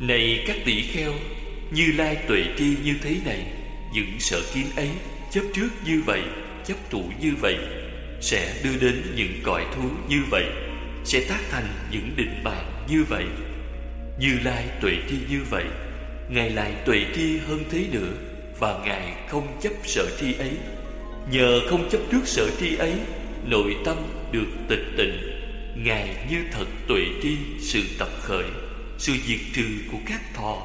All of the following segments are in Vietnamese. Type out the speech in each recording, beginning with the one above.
Này các tỷ kheo, Như Lai tuệ tri như thế này, Những sợ kiến ấy Chấp trước như vậy, Chấp trụ như vậy, Sẽ đưa đến những cõi thú như vậy, Sẽ tác thành những định bàn như vậy. Như Lai tuệ tri như vậy, Ngài lại tuệ tri hơn thế nữa, Và Ngài không chấp sợ tri ấy. Nhờ không chấp trước sở tri ấy, Nội tâm được tịch tịnh. Ngài như thật tuệ tri sự tập khởi. Sự diệt trừ của các thọ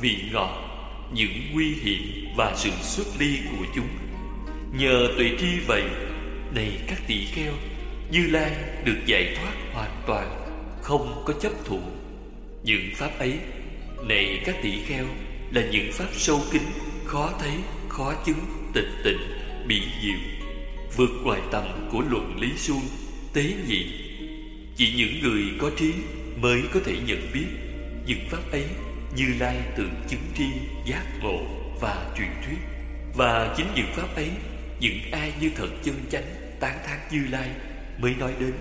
Vị ngọt Những nguy hiểm và sự xuất ly của chúng. Nhờ tuệ tri vậy Này các tỷ kheo Như Lai được giải thoát hoàn toàn Không có chấp thủ. Những pháp ấy Này các tỷ kheo Là những pháp sâu kín Khó thấy, khó chứng, tịch tịnh Bị diệu Vượt ngoài tầm của luận lý suông Tế nhị. Chỉ những người có trí Mới có thể nhận biết. Những pháp ấy Như Lai tự chứng tri, giác ngộ và truyền thuyết. Và chính những pháp ấy Những ai như thật chân chánh Tán thán Như Lai mới nói đến.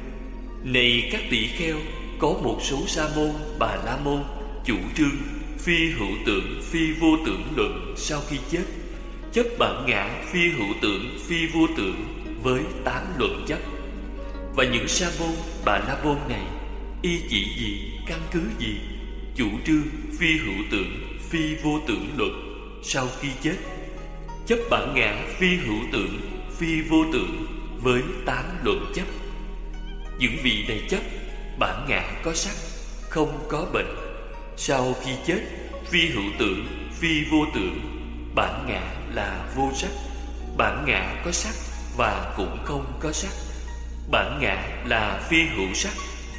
Này các tỷ kheo Có một số sa môn, bà la môn Chủ trương Phi hữu tượng, phi vô tưởng luận Sau khi chết. Chấp bản ngã phi hữu tượng, phi vô tưởng Với tám luận chấp Và những sa môn, bà la môn này Y chỉ gì, căn cứ gì Chủ trương phi hữu tượng, phi vô tưởng luật. Sau khi chết Chấp bản ngã phi hữu tượng, phi vô tưởng Với tám luận chấp. Những vị này chấp Bản ngã có sắc, không có bệnh. Sau khi chết Phi hữu tưởng, phi vô tưởng Bản ngã là vô sắc. Bản ngã có sắc và cũng không có sắc. Bản ngã là phi hữu sắc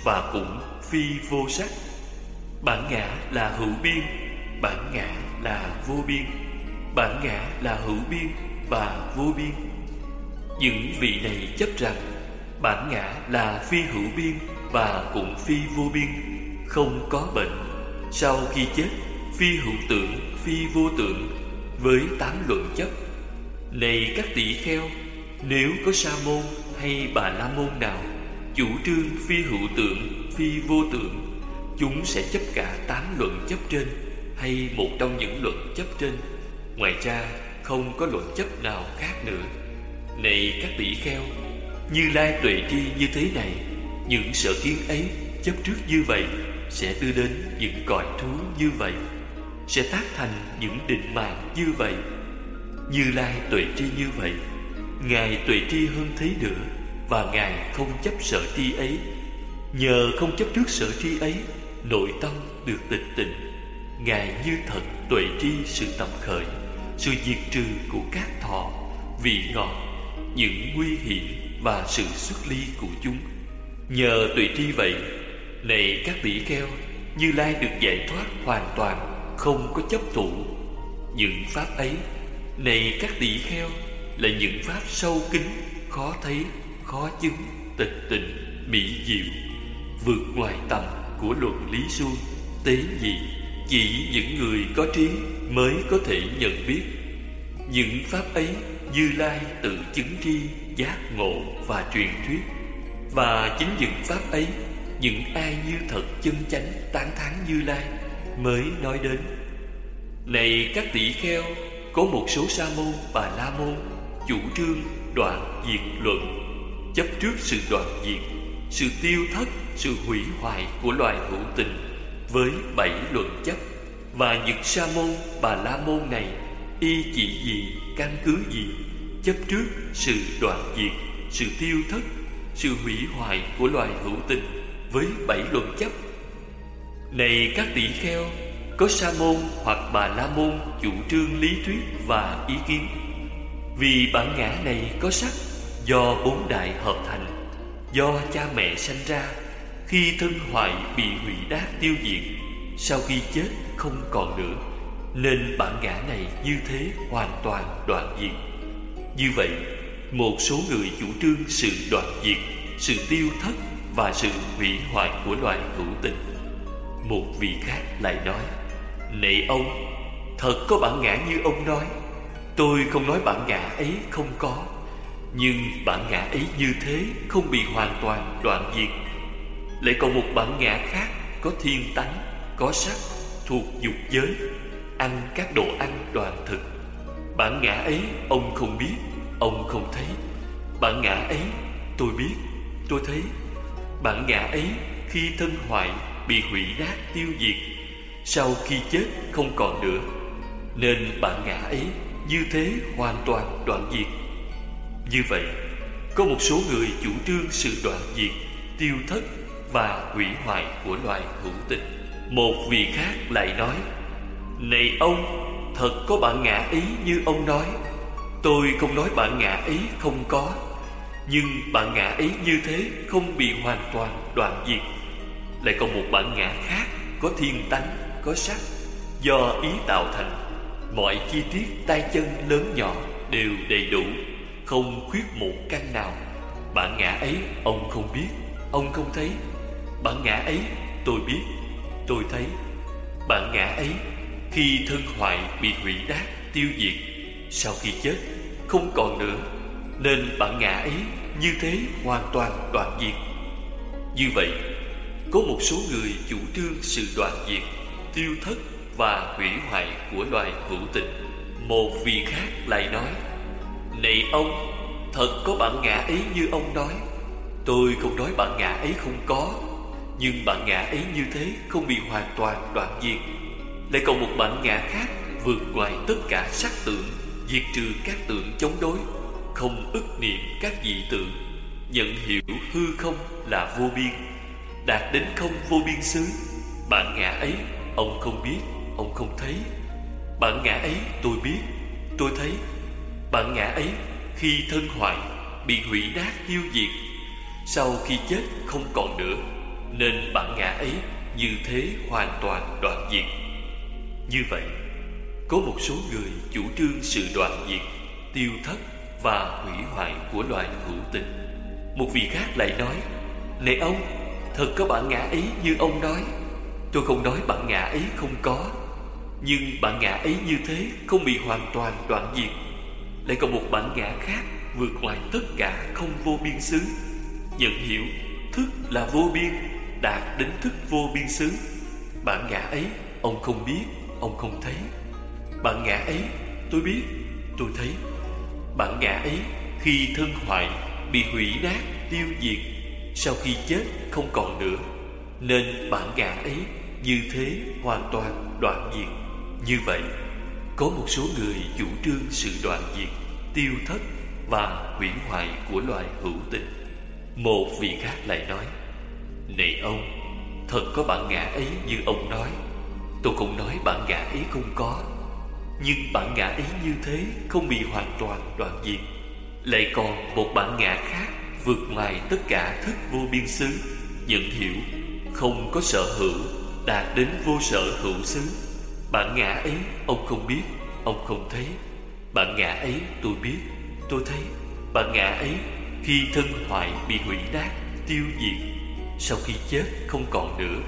và cũng phi vô sắc. Bản ngã là hữu biên Bản ngã là vô biên. Bản ngã là hữu biên và vô biên. Những vị này chấp rằng Bản ngã là phi hữu biên và cũng phi vô biên. Không có bệnh Sau khi chết Phi hữu tượng phi vô tượng Với tám luận chấp Này các tỷ kheo Nếu có sa môn hay bà la môn nào Chủ trương phi hữu tượng, phi vô tượng Chúng sẽ chấp cả tám luận chấp trên Hay một trong những luận chấp trên. Ngoài ra, không có luận chấp nào khác nữa. Này các tỷ kheo, Như Lai tuệ tri như thế này, Những sở kiến ấy chấp trước như vậy Sẽ đưa đến những cõi thú như vậy, Sẽ tác thành những định mạng như vậy. Như Lai tuệ tri như vậy, Ngài tuệ tri hơn thế nữa Và Ngài không chấp sở tri ấy. Nhờ không chấp trước sở tri ấy Nội tâm được tịch tịnh Ngài như thật tuệ tri sự tập khởi Sự diệt trừ của các thọ Vị ngọt Những nguy hiểm và sự xuất ly của chúng. Nhờ tuệ tri vậy Này các tỷ kheo Như Lai được giải thoát hoàn toàn Không có chấp thủ. Những pháp ấy Này các tỷ kheo Là những pháp sâu kín Khó thấy, khó chứng Tịch tịnh, mỹ diệu Vượt ngoài tầm của luận lý suông Tế nhị, Chỉ những người có trí Mới có thể nhận biết. Những pháp ấy Như Lai tự chứng tri Giác ngộ và truyền thuyết. Và chính những pháp ấy, Những ai như thật chân chánh Tán thán Như Lai Mới nói đến. Này các tỷ kheo, Có một số sa môn và la môn Chủ trương đoạn diệt luận. Chấp trước sự đoạn diệt sự tiêu thất, Sự hủy hoại của loài hữu tình Với bảy luận chấp Và những sa môn, bà la môn này, Y chỉ gì căn cứ gì? Chấp trước sự đoạn diệt, Sự tiêu thất, Sự hủy hoại của loài hữu tình Với bảy luận chấp Này các tỷ kheo, Có sa môn hoặc bà la môn Chủ trương lý thuyết và ý kiến. Vì bản ngã này có sắc Do bốn đại hợp thành Do cha mẹ sanh ra, Khi thân hoại bị hủy đát tiêu diệt, Sau khi chết không còn nữa, Nên bản ngã này như thế hoàn toàn đoạn diệt. Như vậy, Một số người chủ trương sự đoạn diệt, Sự tiêu thất Và sự hủy hoại của loài hữu tình. Một vị khác lại nói Này ông, Thật có bản ngã như ông nói. Tôi không nói bản ngã ấy không có nhưng bản ngã ấy như thế Không bị hoàn toàn đoạn diệt. Lại còn một bản ngã khác Có thiên tánh, có sắc thuộc dục giới ăn các đồ ăn đoàn thực. Bản ngã ấy ông không biết ông không thấy. Bản ngã ấy tôi biết tôi thấy. Bản ngã ấy khi thân hoại bị hủy nát tiêu diệt sau khi chết không còn nữa. Nên bản ngã ấy như thế hoàn toàn đoạn diệt như vậy, có một số người chủ trương sự đoạn diệt, tiêu thất và hủy hoại của loài hữu tình một vị khác lại nói, này ông, thật có bạn ngã ý như ông nói. Tôi không nói bạn ngã ý không có, nhưng bạn ngã ý như thế không bị hoàn toàn đoạn diệt. Lại còn một bản ngã khác có thiên tánh, có sắc, do ý tạo thành. Mọi chi tiết tay chân lớn nhỏ đều đầy đủ không khuyết một căn nào. Bản ngã ấy, ông không biết. Ông không thấy. Bản ngã ấy, tôi biết. Tôi thấy. Bản ngã ấy, khi thân hoại bị hủy đát, tiêu diệt, sau khi chết, không còn nữa. Nên bản ngã ấy như thế hoàn toàn đoạn diệt. Như vậy, có một số người chủ trương sự đoạn diệt, tiêu thất và hủy hoại của loài hữu tình. Một vị khác lại nói này ông, thật có bạn ngã ấy như ông nói. Tôi không nói bạn ngã ấy không có, nhưng bạn ngã ấy như thế không bị hoàn toàn đoạn diệt. Lại còn một bạn ngã khác vượt ngoài tất cả sắc tượng diệt trừ các tượng chống đối, không ức niệm các dị tượng. Nhận hiểu hư không là vô biên, đạt đến không vô biên xứ. Bạn ngã ấy, ông không biết, ông không thấy. Bạn ngã ấy tôi biết, tôi thấy bản ngã ấy khi thân hoại bị hủy nát tiêu diệt. Sau khi chết không còn nữa, nên bản ngã ấy như thế hoàn toàn đoạn diệt. Như vậy, có một số người chủ trương sự đoạn diệt, tiêu thất và hủy hoại của loài hữu tình. Một vị khác lại nói, này ông, thật có bản ngã ấy như ông nói. Tôi không nói bản ngã ấy không có, nhưng bản ngã ấy như thế không bị hoàn toàn đoạn diệt lại còn một bản ngã khác vượt ngoài tất cả không vô biên xứ. Nhận hiểu, thức là vô biên, đạt đến thức vô biên xứ. Bản ngã ấy, ông không biết, ông không thấy. Bản ngã ấy, tôi biết, tôi thấy. Bản ngã ấy, khi thân hoại, bị hủy nát, tiêu diệt, sau khi chết không còn nữa. Nên bản ngã ấy như thế hoàn toàn đoạn diệt. Như vậy có một số người chủ trương sự đoạn diệt, tiêu thất và hủy hoại của loài hữu tình. Một vị khác lại nói, này ông, thật có bản ngã ấy như ông nói. Tôi không nói bản ngã ấy không có. Nhưng bản ngã ấy như thế không bị hoàn toàn đoạn diệt. Lại còn một bản ngã khác vượt ngoài tất cả thức vô biên xứ, nhận hiểu không có sở hữu, đạt đến vô sở hữu xứ bản ngã ấy, ông không biết, ông không thấy. Bản ngã ấy, tôi biết, tôi thấy. Bản ngã ấy, khi thân hoại bị hủy nát tiêu diệt. Sau khi chết, không còn nữa.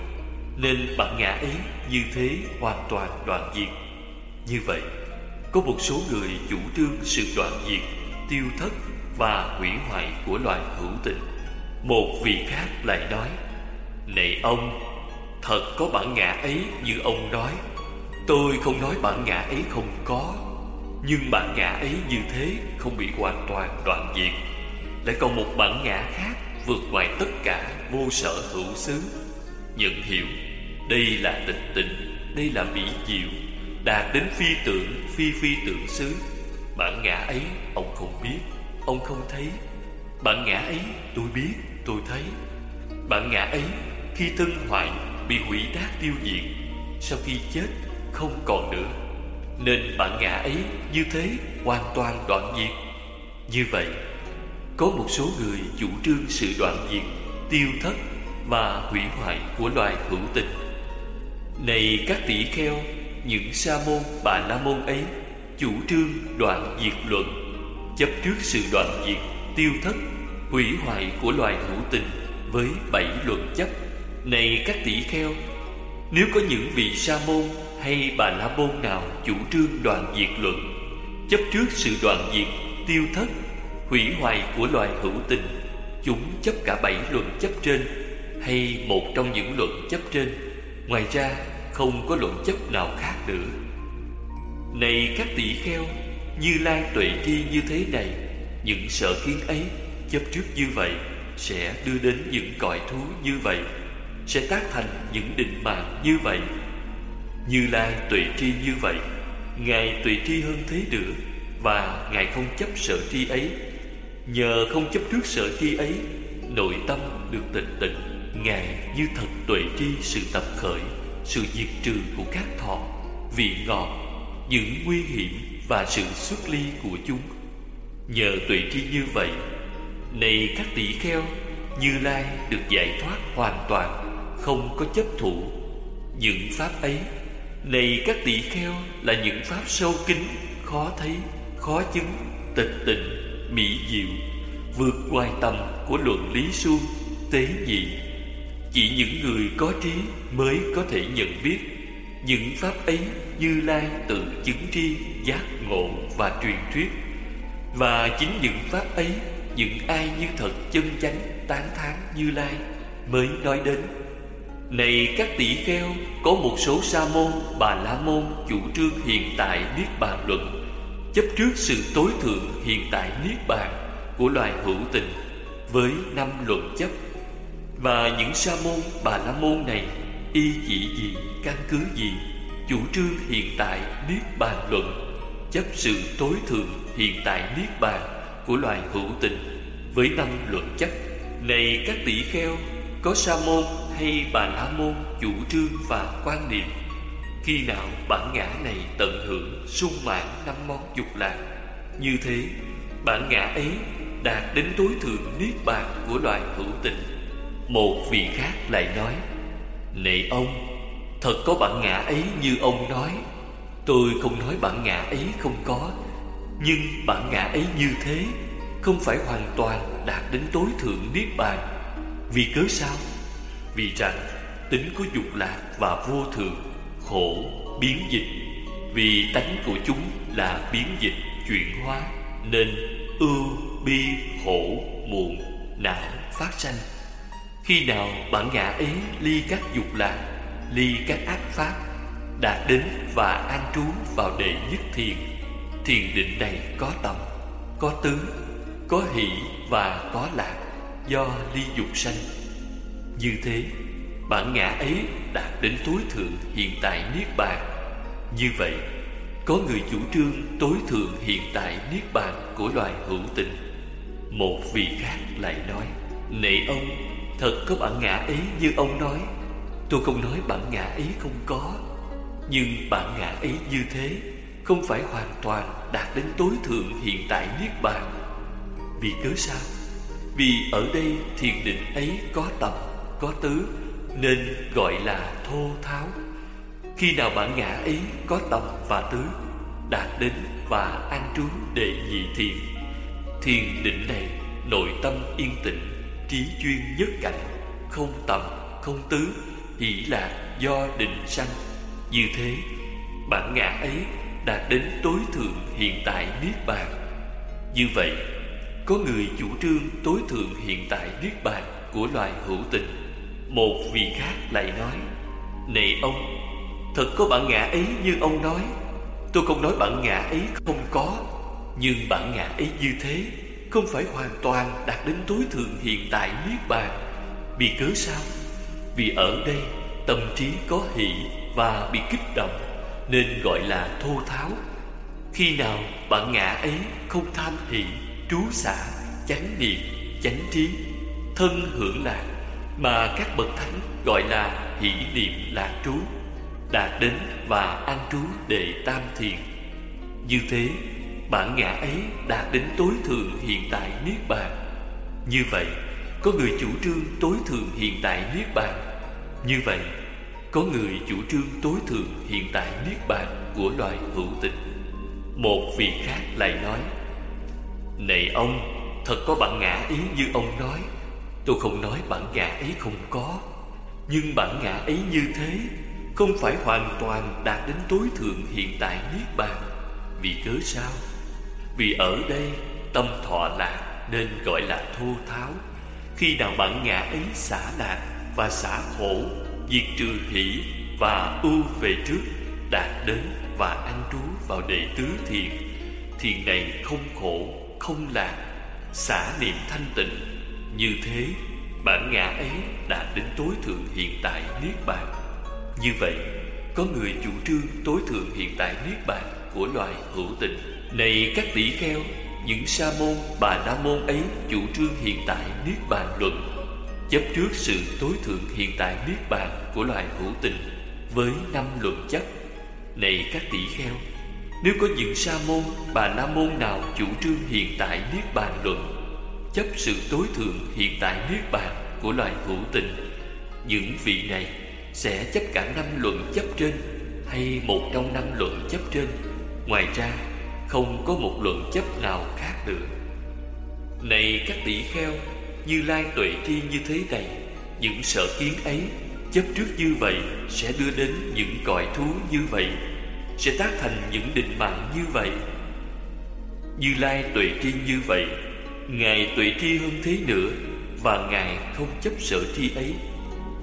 Nên bản ngã ấy như thế hoàn toàn đoạn diệt. Như vậy, có một số người chủ trương sự đoạn diệt, tiêu thất và hủy hoại của loài hữu tình. Một vị khác lại nói, này ông, thật có bản ngã ấy như ông nói tôi không nói bản ngã ấy không có, nhưng bản ngã ấy như thế không bị hoàn toàn đoạn diệt. Lại còn một bản ngã khác vượt ngoài tất cả vô sở hữu xứ. Nhận hiểu, đây là tịch tịnh, đây là mỹ diệu đạt đến phi tượng phi phi tượng xứ. Bản ngã ấy, ông không biết, ông không thấy. Bản ngã ấy, tôi biết, tôi thấy. Bản ngã ấy, khi thân hoại bị hủy đát tiêu diệt, sau khi chết không còn nữa. Nên bản ngã ấy như thế hoàn toàn đoạn diệt. Như vậy, có một số người chủ trương sự đoạn diệt, tiêu thất và hủy hoại của loài hữu tình. Này các tỷ kheo, những sa môn, bà la môn ấy chủ trương đoạn diệt luận, chấp trước sự đoạn diệt, tiêu thất, hủy hoại của loài hữu tình với bảy luận chấp. Này các tỷ kheo, nếu có những vị sa môn hay bà la môn nào chủ trương đoạn diệt luận, chấp trước sự đoạn diệt, tiêu thất, hủy hoại của loài hữu tình, chúng chấp cả bảy luận chấp trên, hay một trong những luận chấp trên, ngoài ra Không có luận chấp nào khác nữa. Này các tỷ kheo, Như Lai tuệ tri như thế này, Những sợ kiến ấy Chấp trước như vậy Sẽ đưa đến những cõi thú như vậy, Sẽ tác thành những định mạng như vậy. Như Lai tùy tri như vậy, Ngài tùy tri hơn thế nữa Và Ngài không chấp sợ tri ấy. Nhờ không chấp trước sợ tri ấy, Nội tâm được tịnh tịnh, Ngài như thật tuệ tri sự tập khởi, Sự diệt trừ của các thọ, Vị ngọt, Những nguy hiểm và sự xuất ly của chúng. Nhờ tuệ tri như vậy, Này các tỷ kheo, Như Lai được giải thoát hoàn toàn, Không có chấp thủ. Những pháp ấy này các tỷ kheo là những pháp sâu kín Khó thấy, khó chứng, tịch tịnh, mỹ diệu Vượt ngoài tầm của luận lý suông, tế nhị. Chỉ những người có trí mới có thể nhận biết Những pháp ấy Như Lai tự chứng tri, giác ngộ và truyền thuyết. Và chính những pháp ấy Những ai như thật chân chánh tán thán Như Lai mới nói đến này các tỷ kheo Có một số sa môn, bà la môn Chủ trương hiện tại Niết Bàn luận. Chấp trước sự tối thượng hiện tại Niết Bàn Của loài hữu tình Với năm luận chấp. Và những sa môn, bà la môn này Y chỉ gì, căn cứ gì? Chủ trương hiện tại Niết Bàn luận Chấp sự tối thượng hiện tại Niết Bàn Của loài hữu tình Với năm luận chấp. Này các tỷ kheo Có sa môn hay bà la môn Chủ trương và quan niệm, Khi nào bản ngã này tận hưởng sung mãn năm món dục lạc? Như thế, bản ngã ấy đạt đến tối thượng Niết Bàn của loài hữu tình. Một vị khác lại nói Này ông, Thật có bản ngã ấy như ông nói. Tôi không nói bản ngã ấy không có, Nhưng bản ngã ấy như thế Không phải hoàn toàn đạt đến tối thượng Niết Bàn. Vì cớ sao? Vì rằng tính của dục lạc và vô thường Khổ, biến dịch. Vì tánh của chúng là biến dịch, chuyển hóa Nên ưu, bi, khổ, muộn, não, phát sanh. Khi nào bản ngã ấy ly các dục lạc ly các ác pháp đạt đến và an trú vào đệ nhất thiền thiền định này có tâm có tứ có hỷ và có lạc do ly dục sanh như thế bản ngã ấy đạt đến tối thượng hiện tại niết bàn. Như vậy có người chủ trương tối thượng hiện tại niết bàn của loài hữu tình. Một vị khác lại nói nệ ông thật có bản ngã ấy như ông nói. Tôi không nói bản ngã ấy không có Nhưng bản ngã ấy như thế Không phải hoàn toàn đạt đến tối thượng hiện tại Niết Bàn. Vì cớ sao? Vì ở đây thiền định ấy có tầm, có tứ Nên gọi là thô tháo. Khi nào bản ngã ấy có tầm và tứ Đạt đến và an trú đệ nhị thiền Thiền định này nội tâm yên tĩnh Trí chuyên nhất cảnh Không tầm, không tứ hỷ lạc do định sanh. Như thế bản ngã ấy đạt đến tối thượng hiện tại niết bàn. Như vậy có người chủ trương tối thượng hiện tại niết bàn của loài hữu tình một vị khác lại nói này ông thật có bản ngã ấy như ông nói. Tôi không nói bản ngã ấy không có nhưng bản ngã ấy như thế không phải hoàn toàn đạt đến tối thượng hiện tại niết bàn. Vì cớ sao? Vì ở đây tâm trí có hỷ và bị kích động Nên gọi là thô tháo. Khi nào bản ngã ấy không tham hỷ, trú xả, chánh niệm, chánh trí Thân hưởng lạc mà các bậc thánh gọi là hỷ niệm lạc trú Đạt đến và an trú đệ tam thiền. Như thế bản ngã ấy đạt đến tối thượng hiện tại Niết Bàn. Như vậy có người chủ trương tối thượng hiện tại Niết Bàn. Như vậy Có người chủ trương tối thượng hiện tại Niết Bàn của loài hữu tình Một vị khác lại nói Này ông, thật có bản ngã ý như ông nói. Tôi không nói bản ngã ấy không có. Nhưng bản ngã ấy như thế, Không phải hoàn toàn đạt đến tối thượng hiện tại Niết Bàn. Vì cớ sao? Vì ở đây, tâm thọ lạc, nên gọi là thô tháo. Khi nào bản ngã ấy xả lạc và xả khổ, Diệt trừ hỷ và ưu về trước, đạt đến và an trú vào đệ tứ thiền thiền này không khổ, không lạc, xả niệm thanh tịnh như thế, bản ngã ấy đạt đến tối thượng hiện tại niết bàn. Như vậy, có người chủ trương tối thượng hiện tại niết bàn của loài hữu tình. Này các tỷ kheo, những sa môn, bà la môn ấy chủ trương hiện tại niết bàn luận, chấp trước sự tối thượng hiện tại niết bàn của loài hữu tình với năm luận chấp này các tỷ kheo, nếu có những sa môn, bà la môn nào chủ trương hiện tại niết bàn luận chấp sự tối thượng hiện tại niết bàn của loài hữu tình. Những vị này sẽ chấp cả năm luận chấp trên hay một trong năm luận chấp trên. Ngoài ra, không có một luận chấp nào khác nữa này các tỷ kheo, như lai tuệ tri như thế này, những sở kiến ấy chấp trước như vậy sẽ đưa đến những cõi thú như vậy, sẽ tác thành những định mạng như vậy. Như lai tuệ tri như vậy ngài tùy tri hơn thế nữa, và ngài không chấp sở tri ấy.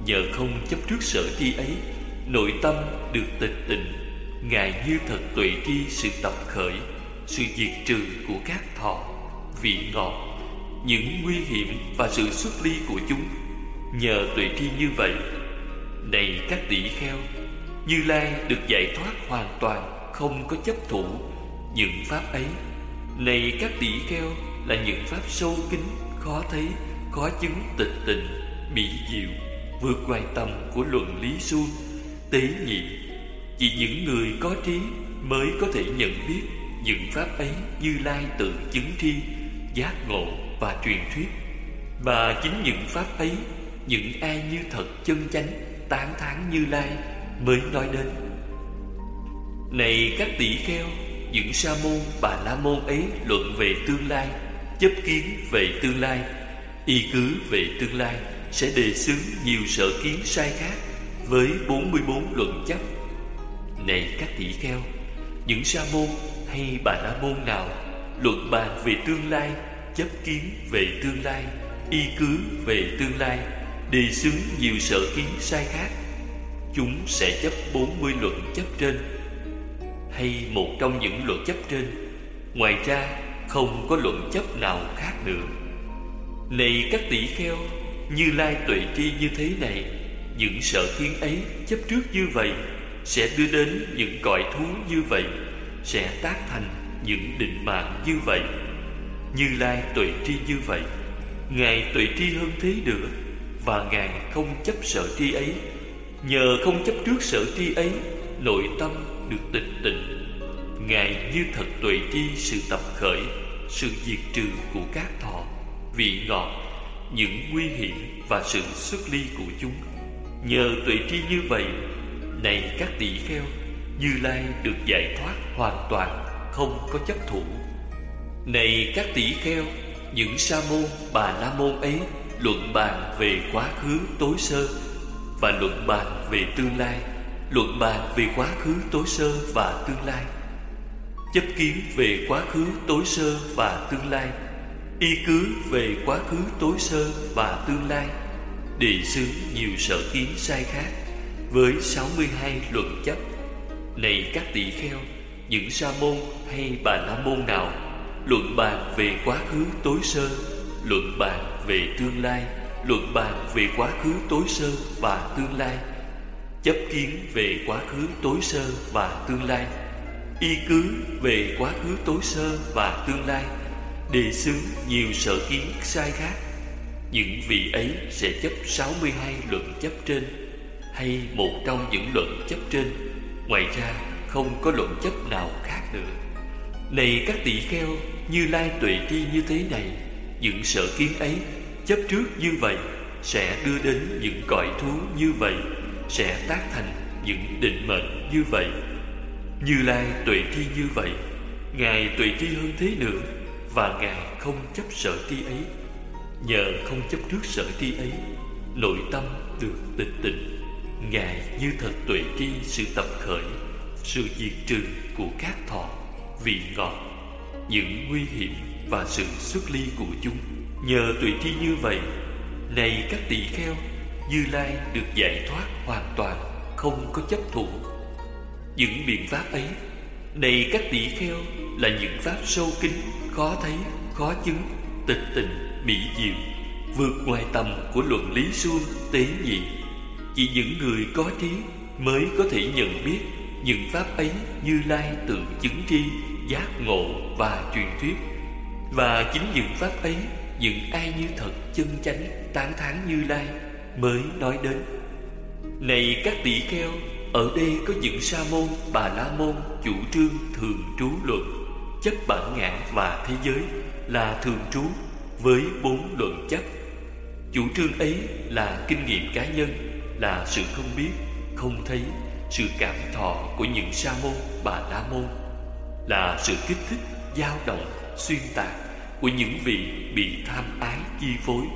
Nhờ không chấp trước sở tri ấy, nội tâm được tịch tịnh. Ngài như thật tùy tri sự tập khởi, sự diệt trừ của các thọ, vị ngọt, những nguy hiểm và sự xuất ly của chúng. Nhờ tùy tri như vậy này các tỷ kheo, như lai được giải thoát hoàn toàn, không có chấp thủ những pháp ấy. Này các tỷ kheo là những pháp sâu kín, khó thấy, khó chứng tịch tình, mỹ diệu, vượt ngoài tầm của luận lý suông tế nhị. Chỉ những người có trí mới có thể nhận biết những pháp ấy như lai tự chứng thi giác ngộ và truyền thuyết. Và chính những pháp ấy, những ai như thật chân chánh, tán thán như lai mới nói đến. Này các tỷ kheo, những sa môn bà la môn ấy luận về tương lai chấp kiến về tương lai. Y cứ về tương lai sẽ đề xướng nhiều sở kiến sai khác với 44 luận chấp này các tỷ kheo, những sa môn hay bà la môn nào luận bàn về tương lai, chấp kiến về tương lai, y cứ về tương lai, đề xướng nhiều sở kiến sai khác, chúng sẽ chấp 40 luận chấp trên. Hay một trong những luận chấp trên, ngoài ra không có luận chấp nào khác nữa này các tỷ kheo, như lai tuệ tri như thế này, những sở kiến ấy chấp trước như vậy, sẽ đưa đến những cõi thú như vậy, sẽ tác thành những định mạng như vậy. Như lai tuệ tri như vậy, ngài tuệ tri hơn thế nữa và ngài không chấp sở tri ấy. Nhờ không chấp trước sở tri ấy, nội tâm được tịch tịnh. Ngài như thật tuệ tri sự tập khởi sự diệt trừ của các thọ, vị ngọt, những nguy hiểm và sự xuất ly của chúng. Nhờ tuệ tri như vậy, này các tỷ kheo, như lai được giải thoát hoàn toàn, không có chấp thủ. Này các tỷ kheo, những sa môn, bà la môn ấy luận bàn về quá khứ tối sơ và luận bàn về tương lai, luận bàn về quá khứ tối sơ và tương lai chấp kiến về quá khứ tối sơ và tương lai. Y cứ về quá khứ tối sơ và tương lai. Đề xướng nhiều sở kiến sai khác với 62 luận chấp. Này các tỷ kheo, những sa môn hay bà la môn nào luận bàn về quá khứ tối sơ, luận bàn về tương lai, luận bàn về quá khứ tối sơ và tương lai. Chấp kiến về quá khứ tối sơ và tương lai y cứ về quá khứ tối sơ và tương lai, đề xướng nhiều sở kiến sai khác. Những vị ấy sẽ chấp 62 luận chấp trên, hay một trong những luận chấp trên. Ngoài ra, không có luận chấp nào khác nữa. Này các tỷ kheo, như lai tuệ tri như thế này, những sở kiến ấy chấp trước như vậy sẽ đưa đến những cõi thú như vậy, sẽ tác thành những định mệnh như vậy như lai tuệ tri như vậy, ngài tuệ tri hơn thế nữa, và ngài không chấp sợ tri ấy. Nhờ không chấp trước sợ tri ấy, nội tâm được tịch tịnh. Ngài như thật tuệ tri sự tập khởi, sự diệt trừ của các thọ, vị ngọt, những nguy hiểm và sự xuất ly của chúng. Nhờ tuệ tri như vậy, này các tỳ kheo, như lai được giải thoát hoàn toàn, không có chấp thủ những biện pháp ấy này các tỷ kheo là những pháp sâu kín, khó thấy, khó chứng, tịch tình mỹ diệu, vượt ngoài tầm của luận lý suông, tế nhị. Chỉ những người có trí mới có thể nhận biết những pháp ấy như lai tự chứng tri, giác ngộ và truyền thuyết. Và chính những pháp ấy, những ai như thật chân chánh, tán thán như lai mới nói đến. Này các tỷ kheo ở đây có những sa môn, bà la môn, chủ trương, thường trú luận. Chấp bản ngã và thế giới là thường trú với bốn luận chấp chủ trương ấy là kinh nghiệm cá nhân, là sự không biết, không thấy, sự cảm thọ của những sa môn, bà la môn. Là sự kích thích, dao động, xuyên tạc của những vị bị tham ái chi phối.